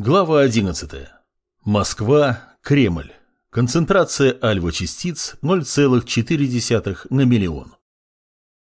Глава 11. Москва, Кремль. Концентрация альва-частиц 0,4 на миллион.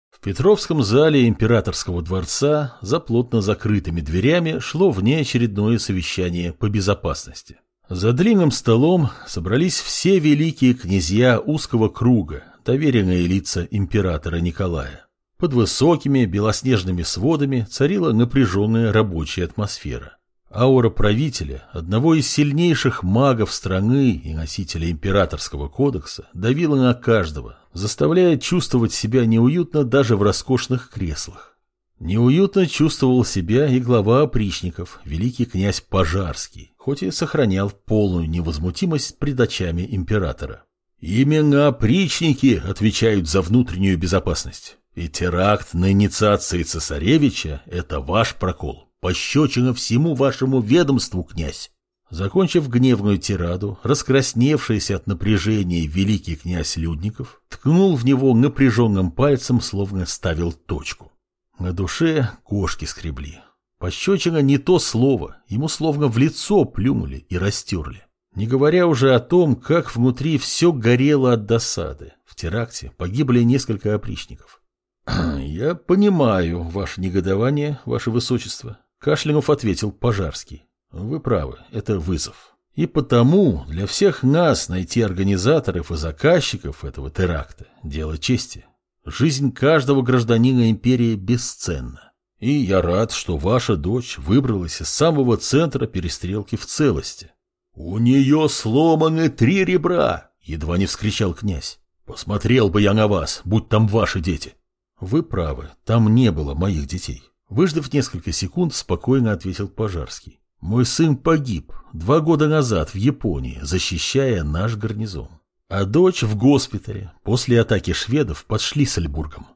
В Петровском зале императорского дворца за плотно закрытыми дверями шло внеочередное совещание по безопасности. За длинным столом собрались все великие князья узкого круга, доверенные лица императора Николая. Под высокими белоснежными сводами царила напряженная рабочая атмосфера. Аура правителя, одного из сильнейших магов страны и носителя императорского кодекса, давила на каждого, заставляя чувствовать себя неуютно даже в роскошных креслах. Неуютно чувствовал себя и глава опричников, великий князь Пожарский, хоть и сохранял полную невозмутимость пред очами императора. Именно опричники отвечают за внутреннюю безопасность. И теракт на инициации цесаревича – это ваш прокол. Пощечина всему вашему ведомству, князь. Закончив гневную тираду, раскрасневшийся от напряжения великий князь Людников ткнул в него напряженным пальцем, словно ставил точку. На душе кошки скребли. Пощечина не то слово, ему словно в лицо плюнули и растерли. Не говоря уже о том, как внутри все горело от досады. В теракте погибли несколько опричников. «Я понимаю ваше негодование, ваше высочество», Кашлянув ответил Пожарский. Вы правы, это вызов. И потому для всех нас найти организаторов и заказчиков этого теракта – дело чести. Жизнь каждого гражданина империи бесценна. И я рад, что ваша дочь выбралась из самого центра перестрелки в целости. «У нее сломаны три ребра!» – едва не вскричал князь. «Посмотрел бы я на вас, будь там ваши дети!» «Вы правы, там не было моих детей. Выждав несколько секунд, спокойно ответил Пожарский. Мой сын погиб два года назад в Японии, защищая наш гарнизон. А дочь в госпитале после атаки шведов под Шлиссельбургом.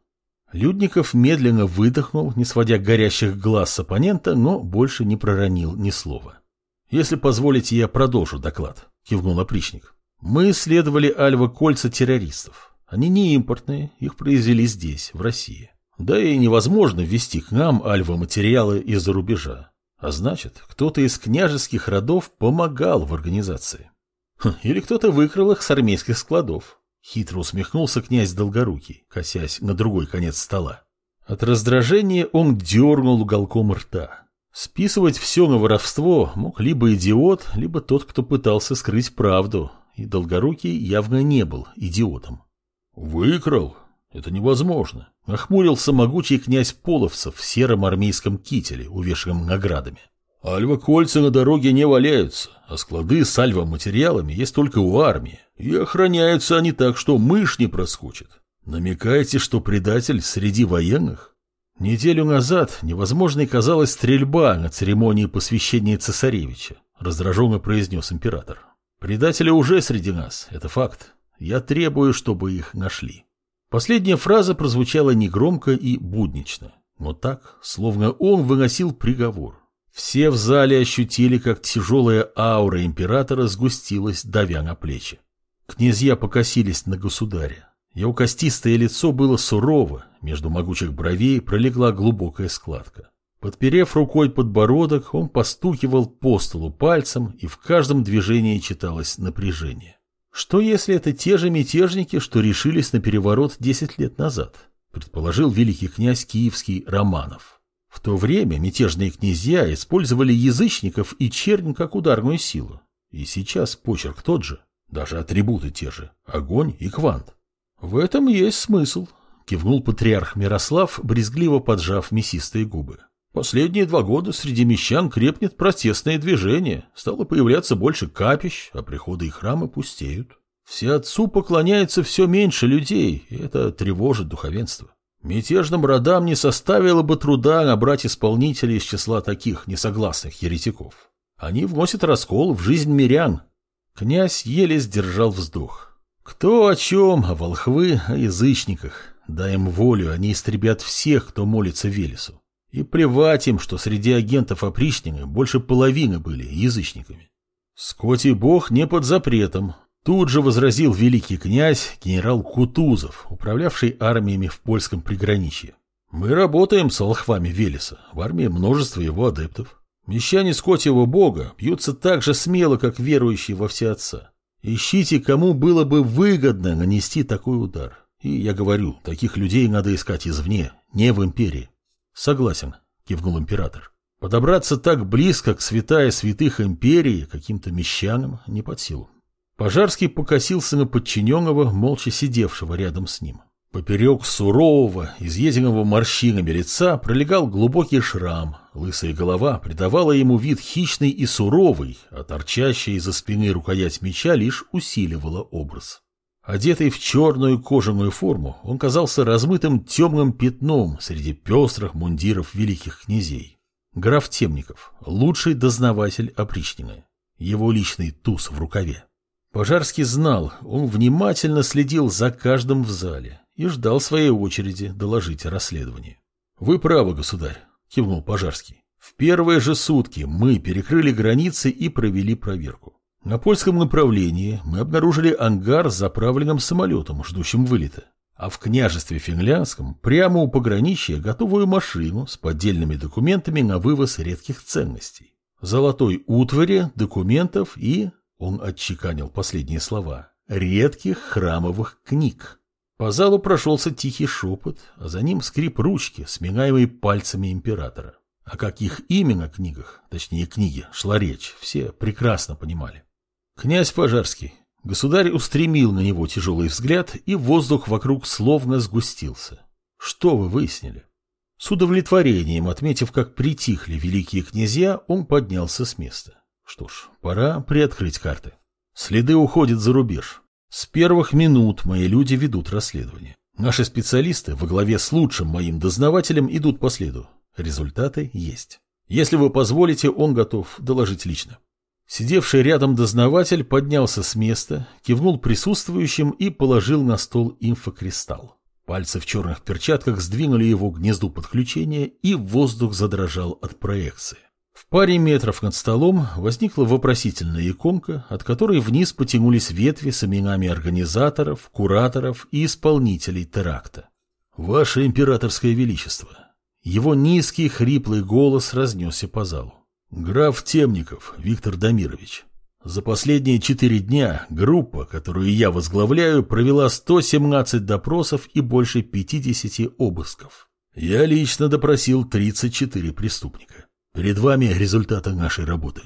Людников медленно выдохнул, не сводя горящих глаз с оппонента, но больше не проронил ни слова. «Если позволите, я продолжу доклад», – кивнул опричник. «Мы исследовали альва-кольца террористов. Они не импортные, их произвели здесь, в России. Да и невозможно ввести к нам альва-материалы из-за рубежа. А значит, кто-то из княжеских родов помогал в организации. Хм, или кто-то выкрал их с армейских складов. Хитро усмехнулся князь Долгорукий, косясь на другой конец стола. От раздражения он дернул уголком рта. Списывать все на воровство мог либо идиот, либо тот, кто пытался скрыть правду, и Долгорукий явно не был идиотом. «Выкрал? Это невозможно. Охмурился могучий князь Половцев в сером армейском кителе, увешанном наградами. Альва-кольца на дороге не валяются, а склады с альва-материалами есть только у армии. И охраняются они так, что мышь не проскочит. Намекаете, что предатель среди военных? Неделю назад невозможной казалась стрельба на церемонии посвящения цесаревича, раздраженно произнес император. Предатели уже среди нас, это факт. Я требую, чтобы их нашли. Последняя фраза прозвучала негромко и буднично, но так, словно он выносил приговор. Все в зале ощутили, как тяжелая аура императора сгустилась, давя на плечи. Князья покосились на государя. Его костистое лицо было сурово, между могучих бровей пролегла глубокая складка. Подперев рукой подбородок, он постукивал по столу пальцем, и в каждом движении читалось напряжение. Что если это те же мятежники, что решились на переворот 10 лет назад, предположил великий князь Киевский Романов. В то время мятежные князья использовали язычников и чернь как ударную силу. И сейчас почерк тот же, даже атрибуты те же – огонь и квант. В этом есть смысл, кивнул патриарх Мирослав, брезгливо поджав мясистые губы. Последние два года среди мещан крепнет протестное движение, стало появляться больше капищ, а приходы и храмы пустеют. Все отцу поклоняется все меньше людей, и это тревожит духовенство. Мятежным родам не составило бы труда набрать исполнителей из числа таких несогласных еретиков. Они вносят раскол в жизнь мирян. Князь еле сдержал вздох. Кто о чем, а волхвы о язычниках. Дай им волю, они истребят всех, кто молится Велесу. И плевать им, что среди агентов опричнины больше половины были язычниками. Скотий бог не под запретом. Тут же возразил великий князь генерал Кутузов, управлявший армиями в польском приграничье. Мы работаем с волхвами Велеса, в армии множество его адептов. Мещане Скотьего бога бьются так же смело, как верующие во все отца. Ищите, кому было бы выгодно нанести такой удар. И я говорю, таких людей надо искать извне, не в империи. Согласен, кивнул император. Подобраться так близко к святая святых империи каким-то мещанам не под силу. Пожарский покосился на подчиненного, молча сидевшего рядом с ним. Поперек сурового, изъеденного морщинами лица пролегал глубокий шрам, лысая голова придавала ему вид хищный и суровый, а торчащая из-за спины рукоять меча лишь усиливала образ. Одетый в черную кожаную форму, он казался размытым темным пятном среди пестрых мундиров великих князей. Граф Темников, лучший дознаватель опричнины, его личный туз в рукаве. Пожарский знал, он внимательно следил за каждым в зале, и ждал своей очереди доложить о расследовании. «Вы правы, государь», – кивнул Пожарский. «В первые же сутки мы перекрыли границы и провели проверку. На польском направлении мы обнаружили ангар с заправленным самолетом, ждущим вылета. А в княжестве финляндском прямо у пограничья готовую машину с поддельными документами на вывоз редких ценностей. Золотой утвари, документов и, он отчеканил последние слова, редких храмовых книг. По залу прошелся тихий шепот, а за ним скрип ручки, сминаемой пальцами императора. О каких именно книгах, точнее книги, шла речь, все прекрасно понимали. Князь Пожарский. Государь устремил на него тяжелый взгляд, и воздух вокруг словно сгустился. Что вы выяснили? С удовлетворением, отметив, как притихли великие князья, он поднялся с места. Что ж, пора приоткрыть карты. Следы уходят за рубеж. С первых минут мои люди ведут расследование. Наши специалисты во главе с лучшим моим дознавателем идут по следу. Результаты есть. Если вы позволите, он готов доложить лично. Сидевший рядом дознаватель поднялся с места, кивнул присутствующим и положил на стол инфокристалл. Пальцы в черных перчатках сдвинули его к гнезду подключения, и воздух задрожал от проекции. В паре метров над столом возникла вопросительная иконка, от которой вниз потянулись ветви с именами организаторов, кураторов и исполнителей теракта. «Ваше императорское величество!» Его низкий хриплый голос разнесся по залу. «Граф Темников Виктор Дамирович, за последние четыре дня группа, которую я возглавляю, провела 117 допросов и больше 50 обысков. Я лично допросил 34 преступника. Перед вами результаты нашей работы.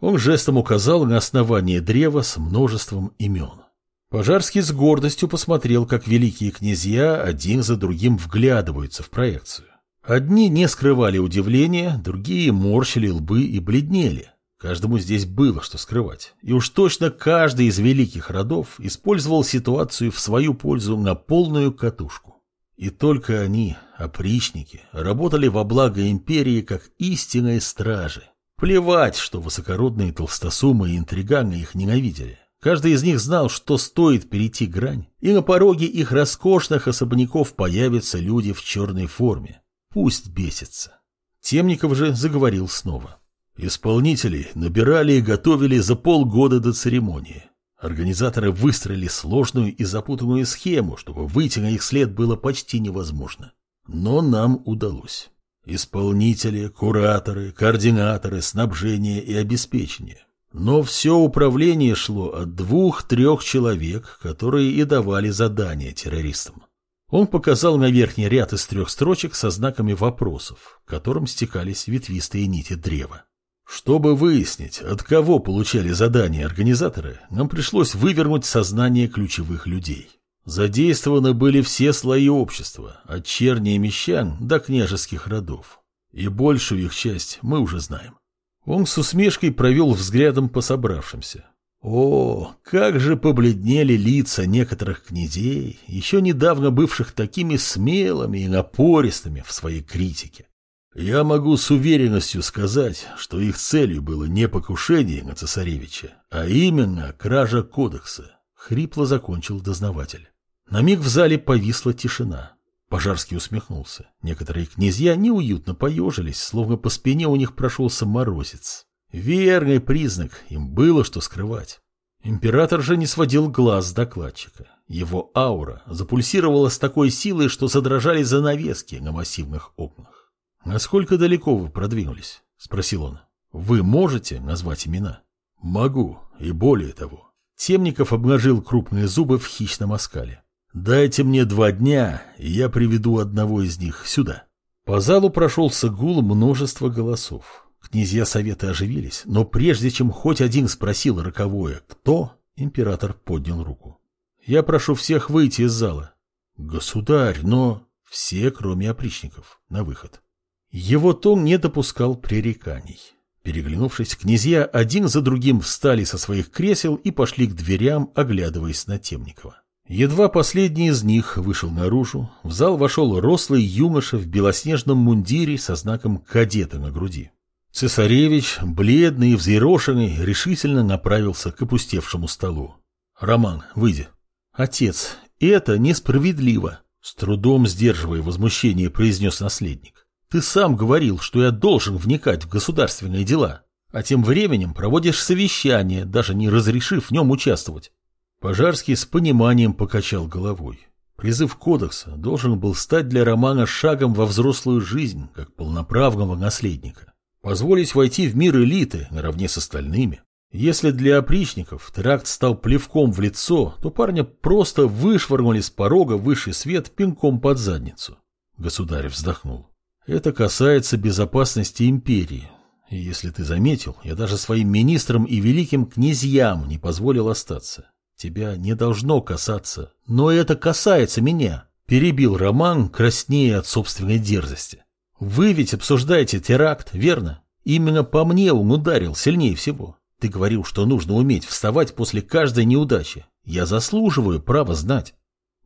Он жестом указал на основание древа с множеством имен. Пожарский с гордостью посмотрел, как великие князья один за другим вглядываются в проекцию. Одни не скрывали удивления, другие морщили лбы и бледнели. Каждому здесь было что скрывать. И уж точно каждый из великих родов использовал ситуацию в свою пользу на полную катушку. И только они, опричники, работали во благо империи как истинные стражи. Плевать, что высокородные толстосумы и интриганы их ненавидели. Каждый из них знал, что стоит перейти грань, и на пороге их роскошных особняков появятся люди в черной форме. Пусть бесится. Темников же заговорил снова. Исполнителей набирали и готовили за полгода до церемонии. Организаторы выстроили сложную и запутанную схему, чтобы выйти на их след было почти невозможно. Но нам удалось. Исполнители, кураторы, координаторы, снабжение и обеспечение. Но все управление шло от двух-трех человек, которые и давали задания террористам. Он показал на верхний ряд из трех строчек со знаками вопросов, которым стекались ветвистые нити древа. Чтобы выяснить, от кого получали задания организаторы, нам пришлось вывернуть сознание ключевых людей. Задействованы были все слои общества, от черни и мещан до княжеских родов. И большую их часть мы уже знаем. Он с усмешкой провел взглядом по собравшимся. О, как же побледнели лица некоторых князей, еще недавно бывших такими смелыми и напористыми в своей критике. Я могу с уверенностью сказать, что их целью было не покушение на цесаревича, а именно кража кодекса, хрипло закончил дознаватель. На миг в зале повисла тишина. Пожарский усмехнулся. Некоторые князья неуютно поежились, словно по спине у них прошелся морозец. Верный признак, им было что скрывать. Император же не сводил глаз с докладчика. Его аура запульсировала с такой силой, что задрожали занавески на массивных окнах. «Насколько далеко вы продвинулись?» – спросил он. Вы можете назвать имена? Могу, и более того. Темников обнажил крупные зубы в хищном оскале. Дайте мне два дня, и я приведу одного из них сюда. По залу прошелся гул множества голосов. Князья совета оживились, но прежде чем хоть один спросил роковое «Кто?», император поднял руку. «Я прошу всех выйти из зала». «Государь, но...» Все, кроме опричников, на выход. Его тон не допускал пререканий. Переглянувшись, князья один за другим встали со своих кресел и пошли к дверям, оглядываясь на Темникова. Едва последний из них вышел наружу, в зал вошел рослый юноша в белоснежном мундире со знаком кадета на груди. Цесаревич, бледный и взъерошенный, решительно направился к опустевшему столу. «Роман, выйди». «Отец, это несправедливо», — с трудом сдерживая возмущение, произнес наследник. «Ты сам говорил, что я должен вникать в государственные дела, а тем временем проводишь совещание, даже не разрешив в нем участвовать». Пожарский с пониманием покачал головой. Призыв кодекса должен был стать для Романа шагом во взрослую жизнь, как полноправного наследника позволить войти в мир элиты наравне с остальными. Если для опричников теракт стал плевком в лицо, то парня просто вышвырнули с порога высший свет пинком под задницу. Государь вздохнул. Это касается безопасности империи. И если ты заметил, я даже своим министрам и великим князьям не позволил остаться. Тебя не должно касаться, но это касается меня, перебил Роман, краснея от собственной дерзости. Вы ведь обсуждаете теракт, верно? Именно по мне он ударил сильнее всего. Ты говорил, что нужно уметь вставать после каждой неудачи. Я заслуживаю права знать.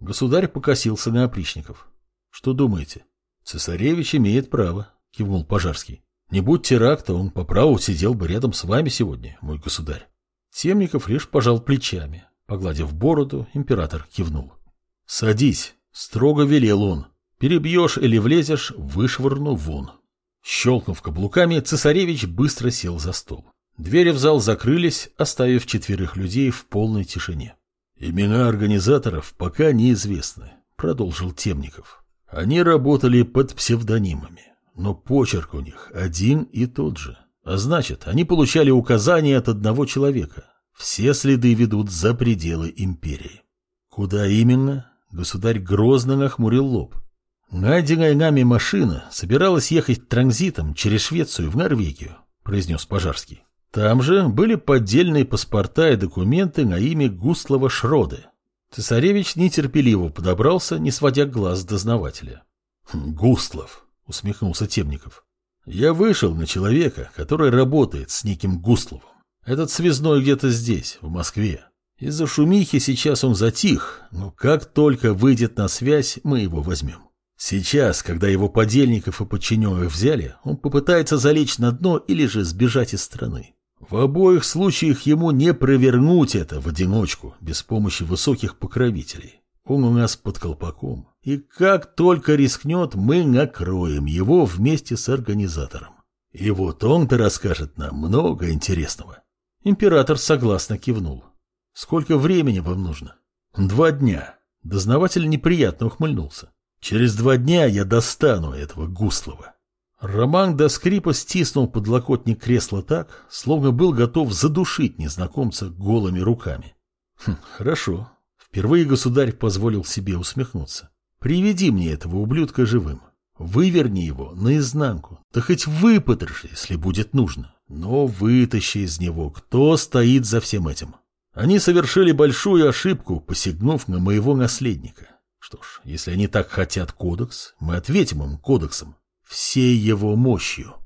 Государь покосился на опричников. Что думаете? Цесаревич имеет право, кивнул Пожарский. Не будь теракта, он по праву сидел бы рядом с вами сегодня, мой государь. Темников лишь пожал плечами. Погладив бороду, император кивнул. «Садись», — строго велел он. Перебьешь или влезешь, вышвырну вон. Щелкнув каблуками, цесаревич быстро сел за стол. Двери в зал закрылись, оставив четверых людей в полной тишине. «Имена организаторов пока неизвестны», — продолжил Темников. «Они работали под псевдонимами, но почерк у них один и тот же. А значит, они получали указания от одного человека. Все следы ведут за пределы империи». «Куда именно?» — государь грозно нахмурил лоб. «Найденная нами машина собиралась ехать транзитом через Швецию в Норвегию», – произнес Пожарский. «Там же были поддельные паспорта и документы на имя Густлова Шроды». Цесаревич нетерпеливо подобрался, не сводя глаз с дознавателя. «Хм, «Густлов», — усмехнулся Темников. «Я вышел на человека, который работает с неким Густловым. Этот связной где-то здесь, в Москве. Из-за шумихи сейчас он затих, но как только выйдет на связь, мы его возьмем. Сейчас, когда его подельников и подчиненных взяли, он попытается залечь на дно или же сбежать из страны. В обоих случаях ему не провернуть это в одиночку, без помощи высоких покровителей. Он у нас под колпаком. И как только рискнет, мы накроем его вместе с организатором. И вот он-то расскажет нам много интересного. Император согласно кивнул. Сколько времени вам нужно? Два дня. Дознаватель неприятно ухмыльнулся. Через два дня я достану этого Гуслова. Роман до скрипа стиснул подлокотник кресла так, словно был готов задушить незнакомца голыми руками. Хм, хорошо. Впервые государь позволил себе усмехнуться. Приведи мне этого ублюдка живым. Выверни его наизнанку. Да хоть выпотроши, если будет нужно. Но вытащи из него, кто стоит за всем этим. Они совершили большую ошибку, посягнув на моего наследника. Что ж, если они так хотят кодекс, мы ответим им кодексом, всей его мощью.